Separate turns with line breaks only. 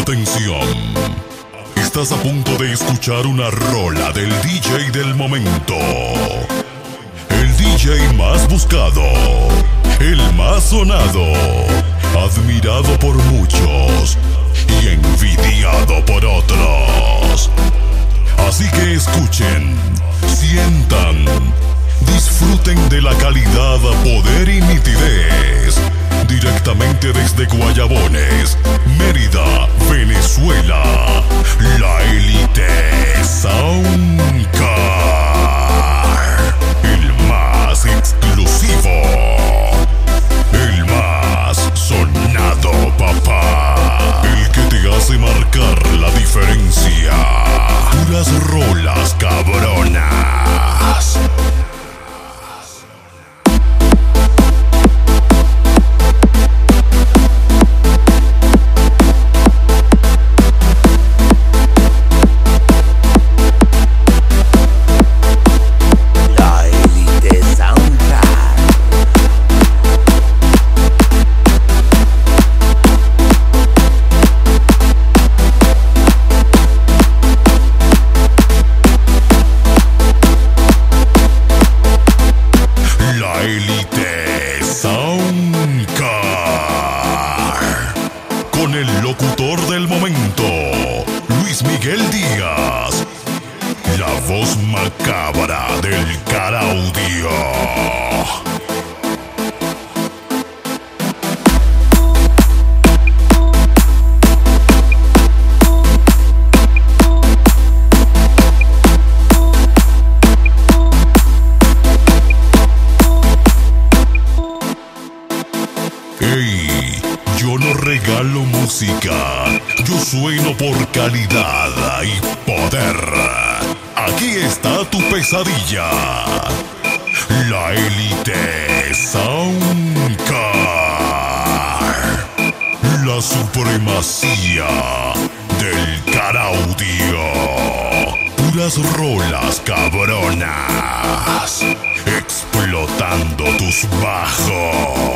Atención. Estás a punto de escuchar una rola del DJ del momento. El DJ más buscado. El más sonado. Admirado por muchos. Y envidiado por otros. Así que escuchen, sientan, disfruten de la calidad, poder y nitidez. Directamente desde Guayabones, Mérida, Miguel Díaz. La voz macabra del Caraudio. Regalo música, yo sueno por calidad y poder. Aquí está tu pesadilla. La élite Soundcar. La supremacía del caraudio. Puras rolas cabronas. Explotando tus bajos.